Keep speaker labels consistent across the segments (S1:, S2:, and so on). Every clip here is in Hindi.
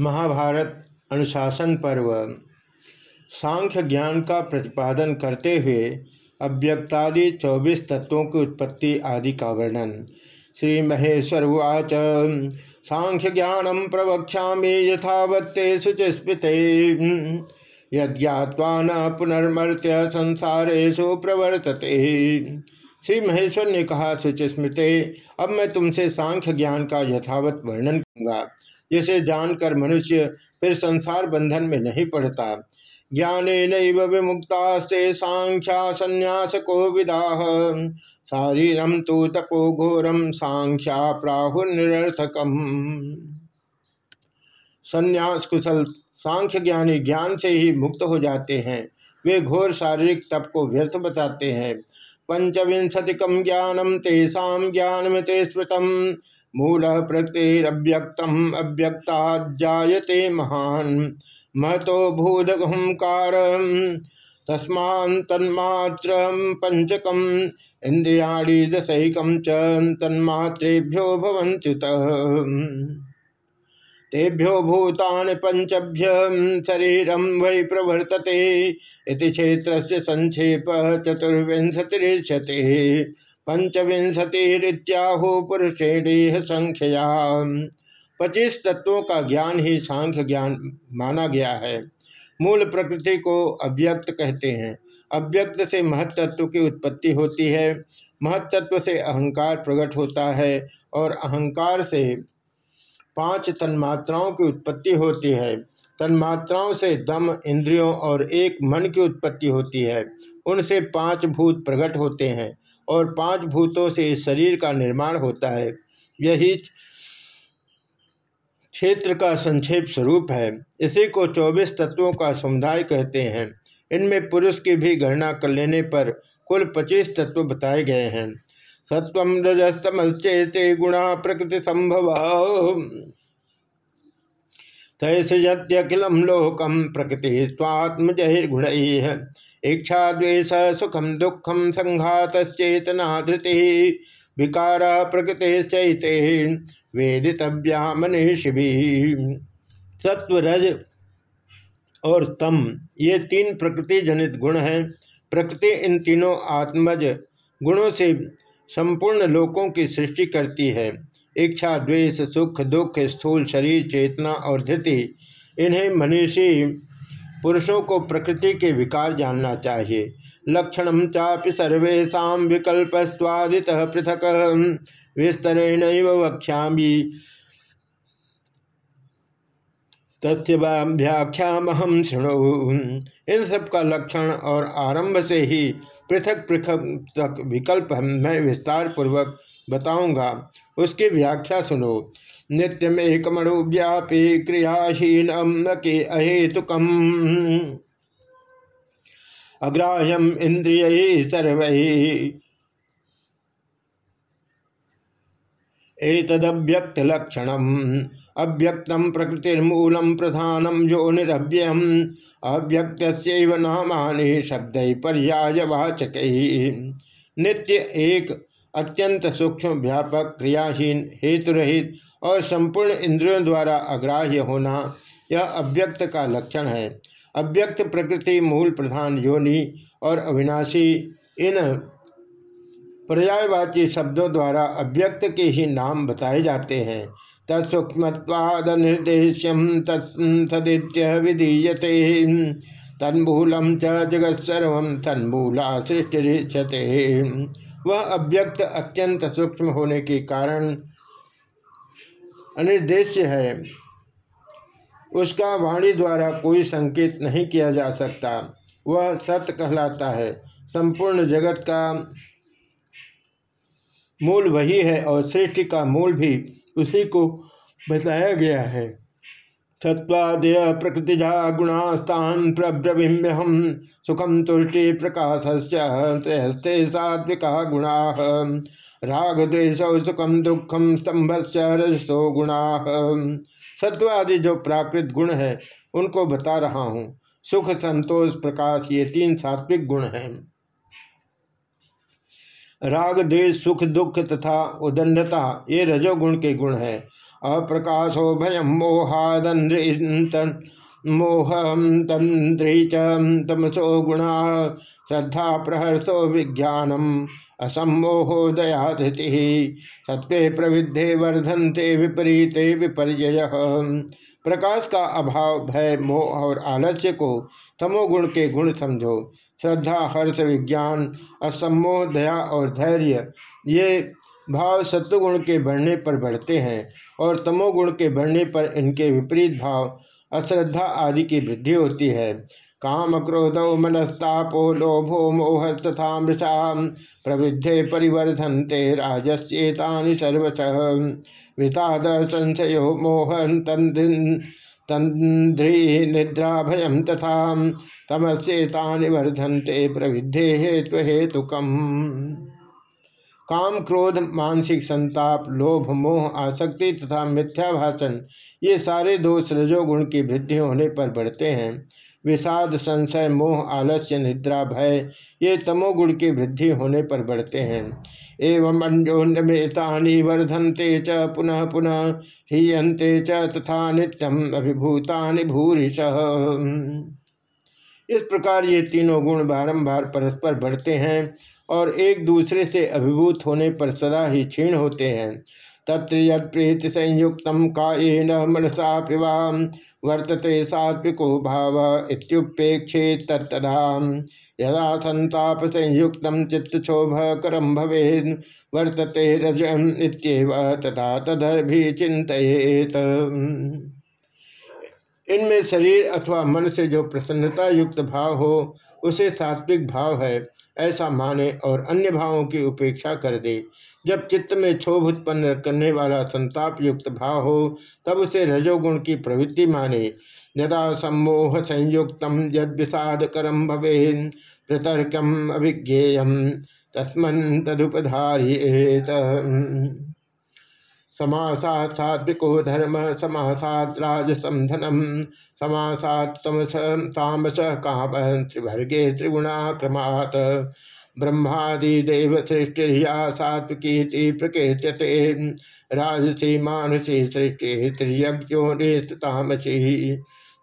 S1: महाभारत अनुशासन पर्व, सांख्य ज्ञान का प्रतिपादन करते हुए अव्यक्तादि चौबीस तत्वों की उत्पत्ति आदि का वर्णन। श्री महेश्वर उवाच, सांख्य ज्ञानम प्रवक्षा यथावत्ते शुचिस्मृते। यज्ञावा न पुनर्मर्त्य संसारेशु प्रवर्तते। श्री महेश्वर ने कहा सुचिस्मृते अब मैं तुमसे सांख्य ज्ञान का यथावत वर्णन करूँगा। जिसे जानकर मनुष्य फिर संसार बंधन में नहीं पड़ता। ज्ञान विमुक्तास्ते सांख्या संन्यास को विदा शारीरम तो तपो घोरम सांख्या प्राहुनिरर्थकम संन्यास कुशल सांख्य ज्ञानी ज्ञान से ही मुक्त हो जाते हैं। वे घोर शारीरिक तप को व्यर्थ बताते हैं। पंचविंशतिकम ज्ञानम तेषा ज्ञानमते स्मृतम। मूल प्रकृतिरव्यक्तम अव्यक्ता जायते महान महतो भूदहंकार तस्मा तन्मात्र पंचकम इंद्रियाणी दशकम च तन्मात्रेभ्यो भवंत्युत तेभ्यो भूतान पंचभ्य शरीरम वै प्रवर्तते क्षेत्र से संक्षेप चतुर्विंशतिरिष्यते पंचविंशतिरित्याहु पुरुषेण संख्या पच्चीस तत्वों का ज्ञान ही सांख्य ज्ञान माना गया है। मूल प्रकृति को अव्यक्त कहते हैं। अव्यक्त से महत्त्व की उत्पत्ति होती है। महत्त्व से अहंकार प्रकट होता है और अहंकार से पाँच तन्मात्राओं की उत्पत्ति होती है। तन्मात्राओं से दम, इंद्रियों और एक मन की उत्पत्ति होती है। उनसे पाँच भूत प्रकट होते हैं। और पाँच भूतों से शरीर का निर्माण होता है। यही क्षेत्र का संक्षेप स्वरूप है। इसी को चौबीस तत्वों का समुदाय कहते हैं। इनमें पुरुष की भी गणना कर लेने पर कुल पच्चीस तत्व बताए गए हैं। सत्व रजस्तमश्चेते गुणा प्रकृति संभव। तैसजत्यखिलम लोकम प्रकृति स्वात्मजहिर्गुण इच्छा द्वेष सुखम दुखम संघात चेतना धृति विकारा प्रकृति वेदितव्या मनीषि सत्व रज और तम, ये तीन प्रकृति जनित गुण हैं। प्रकृति इन तीनों आत्मज गुणों से संपूर्ण लोकों की सृष्टि करती है। इच्छा, द्वेष, सुख, दुख, स्थूल शरीर, चेतना और धृति, इन्हें मनीषी पुरुषों को प्रकृति के विकार जानना चाहिए। लक्षण चापि सर्वेशा विकल्पस्वादित पृथक। विस्तरेण वक्षा तस्व्याख्याम शुणु। इन सब का लक्षण और आरंभ से ही पृथक पृथक तक विकल्प मैं विस्तार पूर्वक बताऊँगा। उसकी व्याख्या सुनो। नित्यम एकमणु व्यापी क्रियाहीन न के अहेतुकम। अग्राह्यम इंद्रिय सर्व। एतदव्यक्त लक्षण अव्यक्तम प्रकृतिर्मूलम प्रधानम जो निरव्यम। अव्यक्त नामानि शब्द पर्यायवाचक। नित्य एक अत्यंत सूक्ष्म व्यापक क्रियाहीन हेतुरहित और संपूर्ण इंद्रियों द्वारा अग्राह्य होना यह अव्यक्त का लक्षण है। अव्यक्त प्रकृति, मूल प्रधान योनि और अविनाशी, इन पर्यायवाची शब्दों द्वारा अव्यक्त के ही नाम बताए जाते हैं। तत्सूक्ष्मवाद तत्सदित्य विधीयते। तन्मूलम च जगत्सर्व तन्मूला सृष्टि वह अव्यक्त अत्यंत सूक्ष्म होने के कारण अनिर्देश्य है। उसका वाणी द्वारा कोई संकेत नहीं किया जा सकता। वह सत्य कहलाता है। संपूर्ण जगत का मूल वही है और सृष्टि का मूल भी उसी को बताया गया है। सत्वादय प्रकृतिजा गुणास्तान प्रब्रवीम्य हम सुखम तुष्टि प्रकाश त्रयस्ते सात्विका गुणा। राग द्वेश सुखम दुखम स्तंभ रजसो गुणा। सत्वादि जो प्राकृत गुण है, उनको बता रहा हूँ। सुख, संतोष, प्रकाश, ये तीन सात्विक गुण हैं। राग द्वेष सुख, दुख तथा उदंडता, ये रजोगुण के गुण हैं। अप्रकाशो भयम मोहादंद्र मोह तंद्री तमसो गुणा। श्रद्धा प्रहर्षो विज्ञानम असमोहो दया धृति सत्वे प्रविद्धे वर्धनते विपरीते विपर्य प्रकाश का अभाव, भय, मोह और आलस्य को तमोगुण के गुण समझो। श्रद्धा, हर्ष, विज्ञान असमोह दया और धैर्य, ये भाव सत्वगुण के बढ़ने पर बढ़ते हैं और तमोगुण के बढ़ने पर इनके विपरीत भाव, अश्रद्धा आदि की वृद्धि होती है। काम क्रोधौ मनस्तापो लोभो मोह तथा मृषा प्रवृद्धे परिवर्धनते राजस्ेता सर्वश। विषाद संशयो मोह तंद्री निद्रा भयम तथा तमस्ेता वर्धनते प्रवृद्धे हेतु हेतुकम काम क्रोध मानसिक संताप, लोभ, मोह, आसक्ति तथा मिथ्या भाषण ये सारे दोष रजोगुण की वृद्धि होने पर बढ़ते हैं। विषाद, संशय, मोह, आलस्य, निद्रा, भय, ये तमोगुण की वृद्धि होने पर बढ़ते हैं। एवं अंजोन्यमेतानी वर्धनते च, पुनः पुनः हीयंते च, तथा नित्यम अभिभूतानि भूरिश इस प्रकार ये तीनों गुण बारंबार परस्पर बढ़ते हैं और एक दूसरे से अभिभूत होने पर सदा ही क्षीण होते हैं। तत्र यीति संयुक्त कायेन मनसा पिवा वर्तते सात्विको भाव इत्युपेक्षे तत्तदा। यदा संताप संयुक्त चित्तक्षोभ करम भवे वर्तते रजम इत्येव तथा तदर्भि चिंतित इनमें शरीर अथवा मन से जो प्रसन्नता युक्त भाव हो उसे सात्विक भाव है, ऐसा माने और अन्य भावों की उपेक्षा कर दे। जब चित्त में क्षोभ उत्पन्न करने वाला संताप युक्त भाव हो, तब उसे रजोगुण की प्रवृत्ति माने। यदा सम्मोह संयुक्त यद विषाद करम भवे प्रतर्कम अभिज्ञेयम, तस्मन तदुपधारियेत। समासात सात्विको धर्म समासात राजसम धनम समासात तमस। तामस काम त्रिभर्गे त्रिगुणा क्रमात् ब्रह्मादिदेव सृष्टिया सात्विकी प्रकृत्यते राजसी मानसी सृष्टि त्रियज्ञोतामसी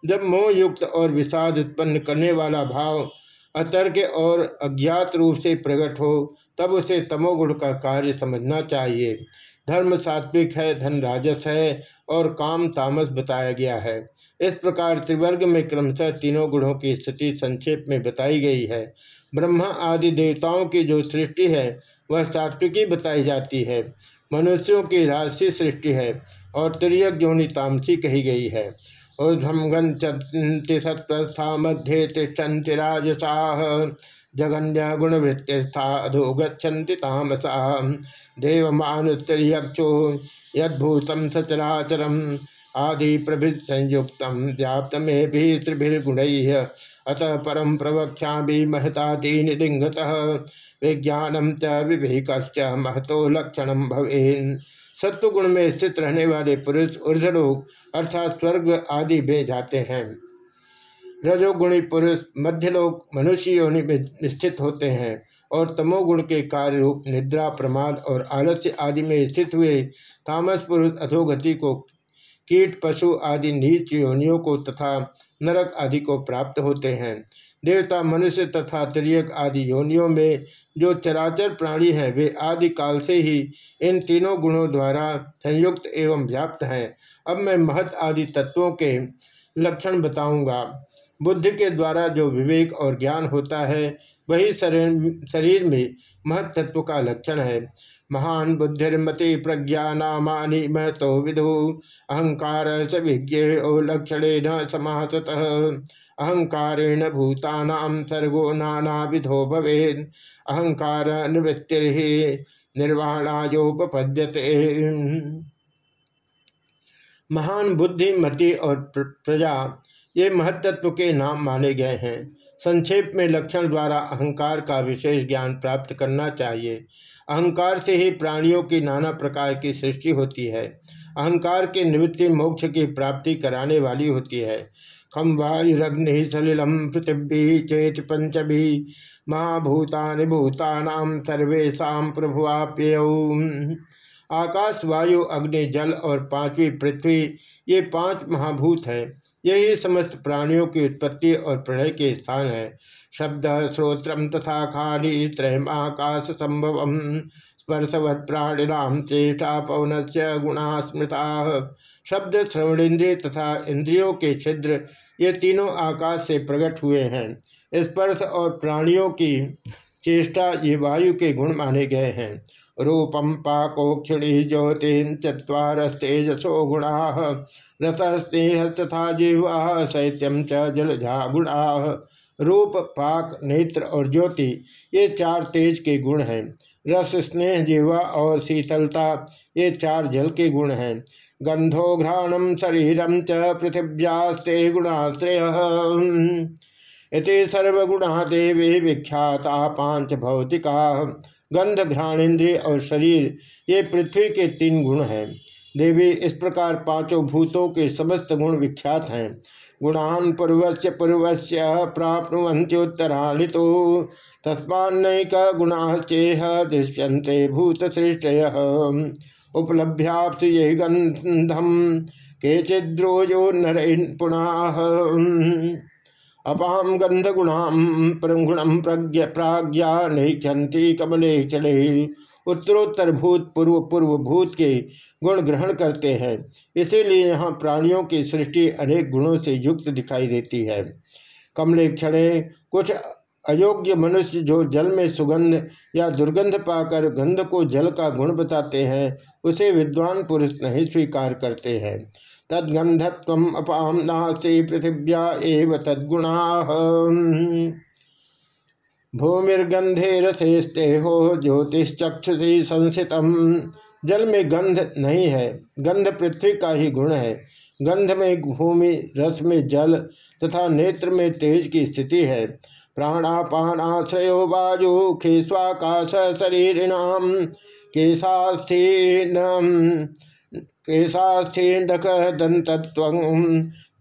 S1: जब मोहयुक्त और विषाद उत्पन्न करने वाला भाव अतर्क और अज्ञात रूप से प्रकट हो, तब उसे तमोगुण का कार्य समझना चाहिए। धर्म सात्विक है, धन राजस है और काम तामस बताया गया है। इस प्रकार त्रिवर्ग में क्रमशः तीनों गुणों की स्थिति संक्षेप में बताई गई है। ब्रह्मा आदि देवताओं की जो सृष्टि है, वह सात्विकी बताई जाती है। मनुष्यों की राशि सृष्टि है और तिरक तामसी कही गई है। ऊर्धम गंति सत्वस्था मध्य तिष्ठन्ति राजसाह जगन्या गुणवृत्तिस्था अधो गच्छन्ति तामसा देवमानुत्तरीयक्षो यद्भूतम सचराचरम आदि प्रभृत संयुक्त व्याप्त में भी त्रिभिर्गुण अतः परम प्रवक्षा भी महतादीन लिंगत विज्ञानम च विवेक महतो लक्षण भवेन। सत्वगुण में स्थित रहने वाले पुरुष ऊर्धलोक अर्थात स्वर्ग आदि में जाते हैं। रजोगुणी पुरुष मध्यलोक मनुष्य योनि में स्थित होते हैं और तमोगुण के कार्य रूप निद्रा, प्रमाद और आलस्य आदि में स्थित हुए तामस पुरुष अधोगति को, कीट, पशु आदि नीच योनियों को तथा नरक आदि को प्राप्त होते हैं। देवता, मनुष्य तथा त्रियक आदि योनियों में जो चराचर प्राणी हैं, वे आदि काल से ही इन तीनों गुणों द्वारा संयुक्त एवं व्याप्त हैं। अब मैं महत आदि तत्वों के लक्षण बताऊँगा। बुद्धि के द्वारा जो विवेक और ज्ञान होता है, वही शरीर शरीर में महत तत्व का लक्षण है। महान बुद्धिर्मति प्रज्ञा नामानि महतो विदु। अहंकार स विज्ञ लक्षण समासत। अहंकारेण भूतानाम सर्गो नाना विधो भवे अहंकार निवृत्ति निर्वाणायोपद्यते महान बुद्धि मति और प्रजा ये महत्त्व के नाम माने गए हैं। संक्षेप में लक्षण द्वारा अहंकार का विशेष ज्ञान प्राप्त करना चाहिए। अहंकार से ही प्राणियों की नाना प्रकार की सृष्टि होती है। अहंकार की निवृत्ति मोक्ष की प्राप्ति कराने वाली होती है। खम वायुरग्नि सलिलम पृथिवी चेत पंचभी महाभूतानि भूतानाम सर्वेशा प्रभुआप्य आकाश, वायु, अग्नि, जल और पांचवी पृथ्वी, ये पाँच महाभूत हैं। यही समस्त प्राणियों की उत्पत्ति और प्रलय के स्थान है। शब्द श्रोत्रम तथा खाली त्रयमाकाश संभव स्पर्शवत प्राणिनाम चेष्टा पवन से गुणा स्मृता शब्द, श्रवणेन्द्रिय तथा इंद्रियों के छिद्र, ये तीनों आकाश से प्रकट हुए हैं। स्पर्श और प्राणियों की चेष्टा ये वायु के गुण माने गए हैं। रूपम पाकोक्षिणी ज्योतिन चुवारस्तेजसो गुणा रतस्तेह तथा जीवा शैत्यम च जलझा गुणा। रूप, पाक, नेत्र और ज्योति, ये चार तेज के गुण हैं। रस, स्नेह, जीवा और शीतलता, ये चार जल के गुण हैं। गंधो घ्राणम शरीरम च पृथिव्यास्ते गुणाश्रय इति सर्वगुणा देवी विख्याता पाँच भौतिका। गंध घ्राणेन्द्रिय और शरीर, ये पृथ्वी के तीन गुण हैं। देवी, इस प्रकार पाँचों भूतों के समस्त गुण विख्यात हैं। गुणान पूर्वस्य पूर्वस्य प्राप्नुवंत्योत्तराणि तो। तस्मान्नैक गुणाश्चेह दृश्यन्ते भूतसृष्टय उपलभ्याप्त ये गंधम केचिद्रोजो नर पुनः। अपाम गंध गुणाम गुणम प्रज्ञ प्राज्ञा नहीं कमले चले। उत्तरोत्तर भूत पूर्व पूर्व भूत के गुण ग्रहण करते हैं। इसीलिए यहाँ प्राणियों की सृष्टि अनेक गुणों से युक्त दिखाई देती है। कमले क्षणे कुछ अयोग्य मनुष्य जो जल में सुगंध या दुर्गंध पाकर गंध को जल का गुण बताते हैं, उसे विद्वान पुरुष नहीं स्वीकार करते हैं। तदगंधत्व अपाम नास्ते पृथिव्या एव तद्गुणा। भूमिर्गंधे रसेस्ते हो ज्योतिषचक्षुषी संसित जल में गंध नहीं है। गंध पृथ्वी का ही गुण है। गंध में भूमि, रस में जल तथा नेत्र में तेज की स्थिति है। प्राणापानाश्रयो वायु खेस्वाकाश शरीरिणाम केशास्थीन केशास्थीडक दंतत्व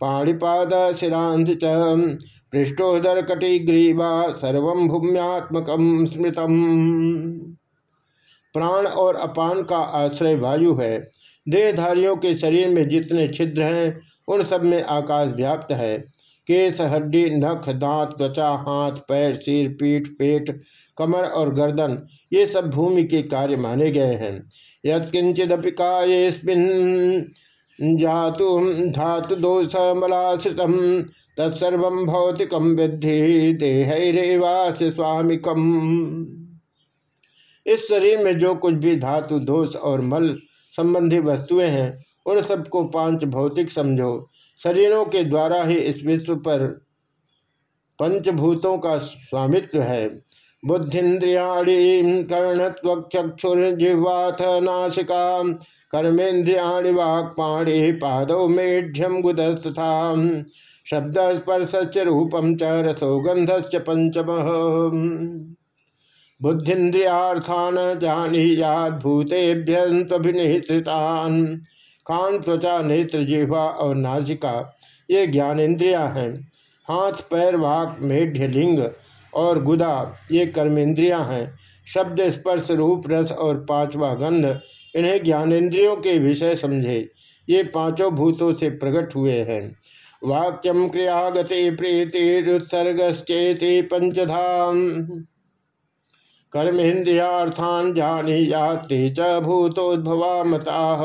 S1: पाणिपाद शिरांध पृष्ठोदर कटिग्रीवा सर्व भूम्यात्मक स्मृतम। प्राण और अपान का आश्रय वायु है। देहधारियों के शरीर में जितने छिद्र हैं, उन सब में आकाश व्याप्त है। केस हड्डी, नख, दांत, त्वचा, हाथ, पैर, सिर, पीठ, पेट, कमर और गर्दन, ये सब भूमि के कार्य माने गए हैं। यत्किंचिदपिकायेस्मिन जातु धातु दोष मलाश्रित तत्सर्व विद्धि देहरेवास स्वामिकम। इस शरीर में जो कुछ भी धातु, दोष और मल संबंधी वस्तुएँ हैं, उन सबको पाँच भौतिक समझो। शरीरों के द्वारा ही इस विश्व पर पंचभूतों का स्वामित्व है। बुद्धिन्द्रियाणी कर्णत्वक्षुर्जिह्वाथ नाशिका कर्मेन्द्रियाणि वाक्पाणी पादौ मेढ्यम गुदस्तथा शब्द स्पर्श रूपम च रसो गंधश्च पंचम बुद्धिन्द्रियार्थान जानीयाद भूतेभ्यभिनिश्रितान कान त्वचा नेत्र जिह्वा और नासिका ये ज्ञानेन्द्रिया हैं। हाथ, पैर, वाक, मेढ्य, लिंग और गुदा, ये कर्मेंद्रियाँ हैं। शब्द, स्पर्श, रूप, रस और पांचवा गंध, इन्हें ज्ञानेन्द्रियों के विषय समझे। ये पाँचों भूतों से प्रकट हुए हैं। वाक्यम क्रिया गति प्रीति उत्सर्गश्चेति पंचधाम। कर्मेन्द्रियार्थान जानी जाते च भूतोद्भवा मता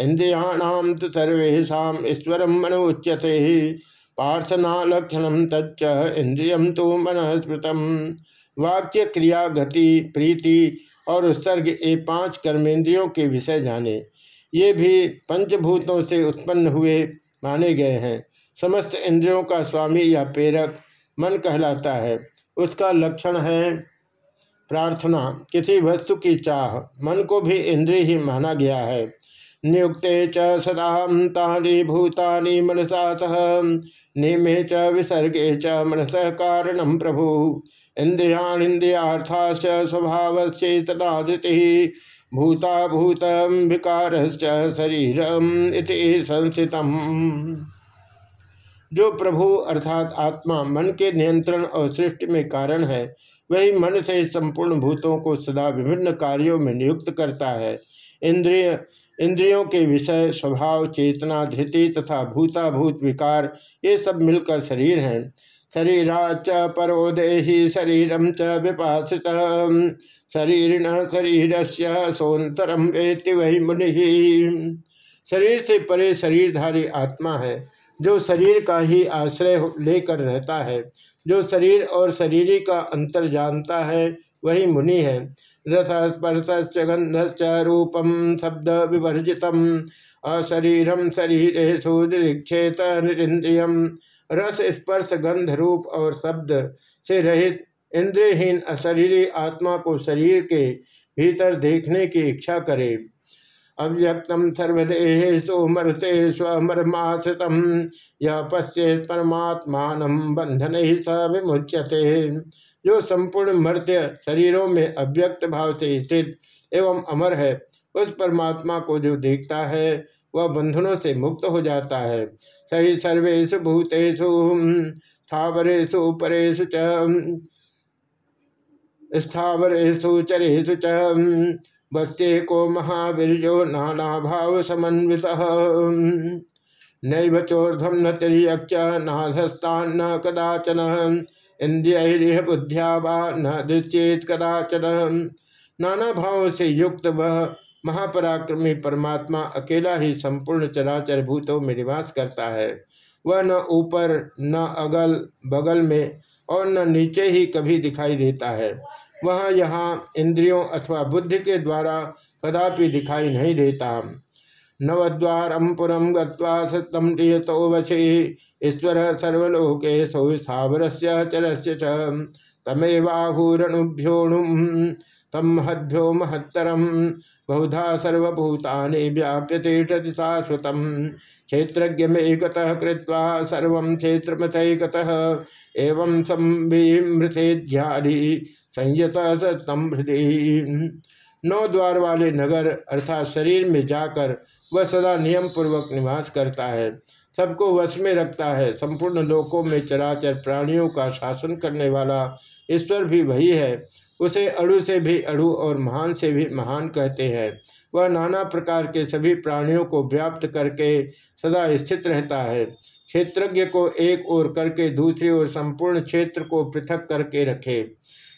S1: इंद्रियाणाम तो सर्वेशा ईश्वर मनोच्यते। पार्थना लक्षण तच्च इंद्रियम तो मन स्मृतम वाक्य, क्रिया, गति, प्रीति और उत्सर्ग ये पाँच कर्मेंद्रियों के विषय जाने। ये भी पंचभूतों से उत्पन्न हुए माने गए हैं। समस्त इंद्रियों का स्वामी या प्रेरक मन कहलाता है। उसका लक्षण है प्रार्थना। किसी वस्तु की चाह मन को भी इंद्रिय ही माना गया है। नियुक्ते च सदा तानि भूतानि मनसा सह। निमे च विसर्गे च मनस कारणम प्रभु। इंद्रियाणिंद्रियार्था स्वभाव चेतनादिति भूता भूत विकार शरीर संस्थितम। जो प्रभु अर्थात आत्मा मन के नियंत्रण और सृष्टि में कारण है, वही मन से संपूर्ण भूतों को सदा विभिन्न कार्यों में नियुक्त करता है। इंद्रिय इंद्रियों के विषय, स्वभाव, चेतना, धृति तथा भूताभूत विकार, ये सब मिलकर शरीर हैं। शरीराच परो देही शरीरम च विपासित शरीर शरीर से सोन्तरम वेति वही मुनि। शरीर से परे शरीरधारी आत्मा है, जो शरीर का ही आश्रय लेकर रहता है। जो शरीर और शरीरी का अंतर जानता है, वही मुनि है। रथ स्पर्श गंधश्च रूपम शब्द विवर्जित अशरीरम शरीर सुदीक्षेत निरिंद्रियम रस स्पर्श गंध रूप और शब्द से रहित इंद्रियहीन अशरीरी आत्मा को शरीर के भीतर देखने की इच्छा करे। अव्यक्तम सर्वदेहेशु मरते स्वमरमाश्रित यह पश्चेत परमात्मान बंधन ही स विमुच्यते। जो संपूर्ण मर्त्य शरीरों में अव्यक्त भाव से स्थित एवं अमर है, उस परमात्मा को जो देखता है, वह बंधनों से मुक्त हो जाता है। सही सर्वेशु भूतेषु स्थावरेशु परेशु च स्थावरेशु चरेशु च बच्चे को महावीर नाना भाव समन्वित। नैव चोर्धम न तिरक्ष नाधस्तान न कदाचन। इंद्रिय बुद्धिया व न दृचेत कदाचन नाना भाव से युक्त वह महापराक्रमी परमात्मा अकेला ही संपूर्ण चराचर भूतों में निवास करता है। वह न ऊपर, न अगल, बगल में और न नीचे ही कभी दिखाई देता है। वह यहाँ इंद्रियों अथवा बुद्धि के द्वारा कदापि दिखाई नहीं देता। नवद्वारम पुरम गत्वा वशे ईश्वर सर्वलोके सौस्थावर से चरस्य तमेवाहूरणुभ्योणुम तम महद्भ्यो महत्तरम बहुधा सर्वभूतानि व्याप्यते शाश्वत। क्षेत्रज्ञमेकतः कृत्वा सर्व क्षेत्रमथैकतः एवं संविमृतेध्याधि संयत सतम हृदय नौ द्वार वाले नगर अर्थात शरीर में जाकर वह सदा नियम पूर्वक निवास करता है, सबको वश में रखता है, संपूर्ण लोकों में चराचर प्राणियों का शासन करने वाला ईश्वर भी वही है। उसे अड़ु से भी अड़ु और महान से भी महान कहते हैं। वह नाना प्रकार के सभी प्राणियों को व्याप्त करके सदा स्थित रहता है। क्षेत्रज्ञ को एक ओर करके दूसरी ओर संपूर्ण क्षेत्र को पृथक करके रखे।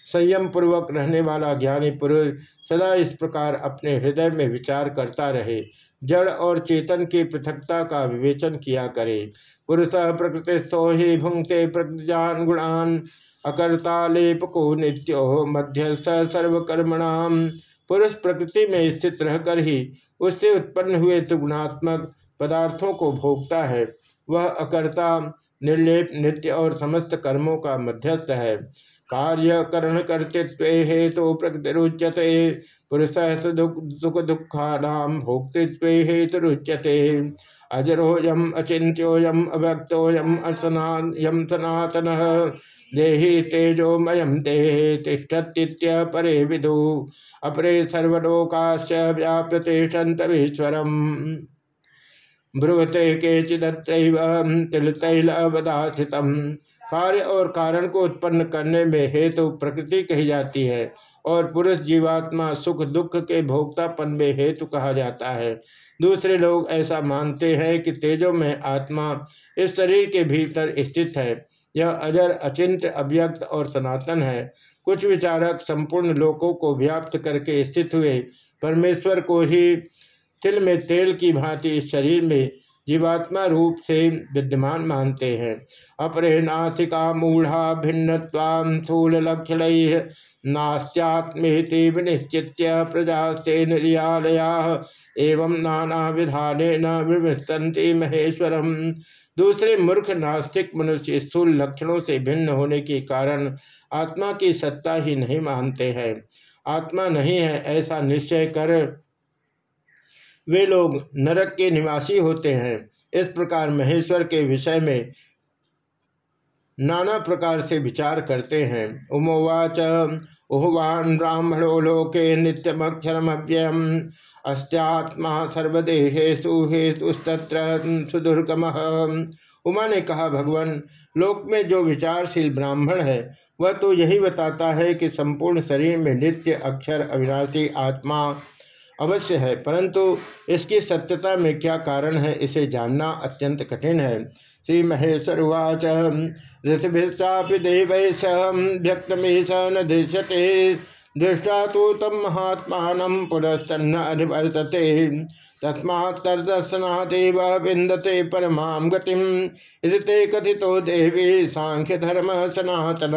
S1: संयम पूर्वक रहने वाला ज्ञानी पुरुष सदा इस प्रकार अपने हृदय में विचार करता रहे, जड़ और चेतन की पृथकता का विवेचन किया करे। पुरुष प्रकृतिस्थो ही भुंगते प्रजान गुणान अकर्ता लेपको नित्यो मध्यस्थ सर्वकर्मणाम पुरुष प्रकृति में स्थित रहकर ही उससे उत्पन्न हुए त्रिगुणात्मक पदार्थों को भोगता है। वह अकर्ता, निर्लेप, नित्य और समस्त कर्मों का मध्यस्थ है। कार्य करण कर्तृत्व हेतु प्रकृतिरुच्यते पुरुष सुख दुखानाम भोक्तृत्व हेतु रुच्यते अजरोयम अचिंत्योयम अव्यक्तोयम अर्सनायम सनातन। देहि तेजोमयम ते तिष्ठत्य परे विदु। अपरे सर्वलोकाश्च व्याप्यतिष्ठन्तमीश्वरम् ब्रुवते केचिदत्रैव तिलतैलवदाथितम् कार्य और कारण को उत्पन्न करने में हेतु तो प्रकृति कही जाती है और पुरुष जीवात्मा सुख दुख के भोक्तापन में हेतु कहा जाता है। दूसरे लोग ऐसा मानते हैं कि तेजो में आत्मा इस शरीर के भीतर स्थित है। यह अजर, अचिंत, अव्यक्त और सनातन है। कुछ विचारक संपूर्ण लोकों को व्याप्त करके स्थित हुए। परमेश्वर को ही तिल में तेल की भांति इस शरीर में जीवात्मा रूप से विद्यमान मानते हैं। अपरे नाथिका मूढ़ा भिन्न स्थूल लक्षण नास्त्यात्मेति विनिश्चित प्रजास्ते निर्यालया एवं नाना विधान न विवस्तंति महेश्वरम। दूसरे मूर्ख नास्तिक मनुष्य स्थूल लक्षणों से भिन्न होने के कारण आत्मा की सत्ता ही नहीं मानते हैं। आत्मा नहीं है, ऐसा निश्चय कर वे लोग नरक के निवासी होते हैं। इस प्रकार महेश्वर के विषय में नाना प्रकार से विचार करते हैं। उमोवाच, उहवान ब्राह्मणो लोके नित्यमक्षरमव्ययम। अस्त्यात्मा सर्वदेहेशु हेतुस्तत्र सुदुर्गम। उमा ने कहा, भगवान, लोक में जो विचारशील ब्राह्मण है, वह तो यही बताता है कि संपूर्ण शरीर में नित्य अक्षर अविनाशी आत्मा अवश्य है, परंतु इसकी सत्यता में क्या कारण है, इसे जानना अत्यंत कठिन है। श्री महेश्वर उवाच, ऋषिभिश्चापि देव व्यक्तमेश न दृश्यते दृष्टा तो तम महात्मा पुरस्तन्न अधिवर्तते तस्मात्तर्दर्शनादेव विंदते परमा गतिम ते कथितो देवी सांख्य धर्म सनातन।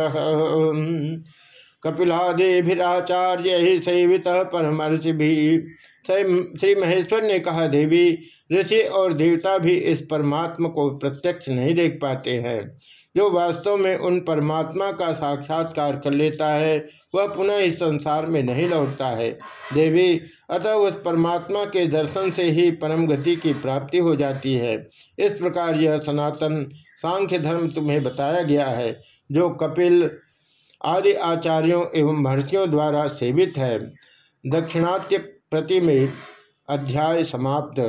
S1: कपिलादिराचार्य सेवित परमर्षि भी। श्री महेश्वर ने कहा, देवी, ऋषि और देवता भी इस परमात्मा को प्रत्यक्ष नहीं देख पाते हैं। जो वास्तव में उन परमात्मा का साक्षात्कार कर लेता है, वह पुनः इस संसार में नहीं लौटता है। देवी, अतः उस परमात्मा के दर्शन से ही परम गति की प्राप्ति हो जाती है। इस प्रकार यह सनातन सांख्य धर्म तुम्हें बताया गया है। जो कपिल आदि आचार्यों एवं महर्षियों द्वारा सेवित है। दक्षिणात्य प्रति में अध्याय समाप्त।